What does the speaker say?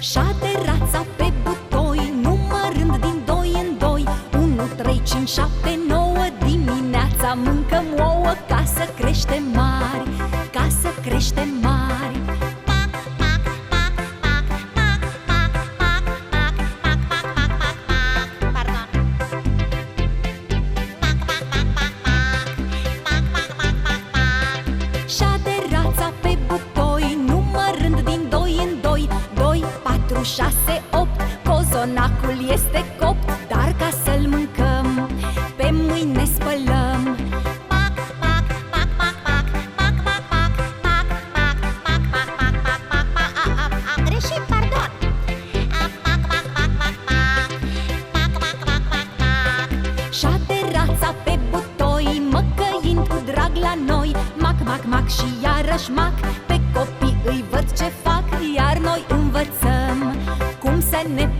Și-a terața pe butoi Numărând din doi în doi. 1, 3, 5, 7, 9 Dimineața. Mâncăm ouă Ca să creștem mari Ca să creștem mari. 4, 6, 8 Cozonacul este copt Dar ca să-l mâncăm Pe mâini ne spălăm pe butoi Măcăind cu drag la noi Mac, mac, mac și iarăși mac Pe copii îi văd ce fac iar noi învățăm Cum să ne